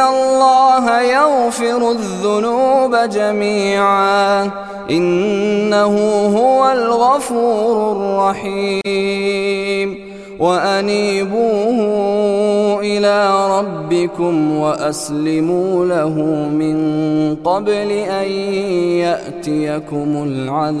الله يغفر الذنوب جميعا إنه هو الغفور الرحيم وأنيبوه إلى ربكم وأسلموا له من قبل أن يأتيكم العذاب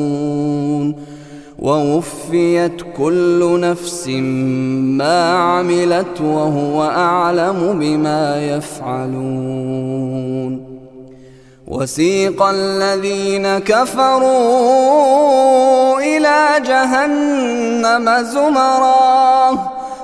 ووفيت كل نفس ما عملت وهو أعلم بما يفعلون. وسيق الذين كفروا إلى جهنم زمرا.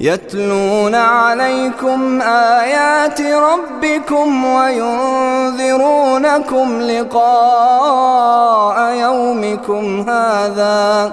يتلون عليكم آيات ربكم وينذرونكم لقاء يومكم هذا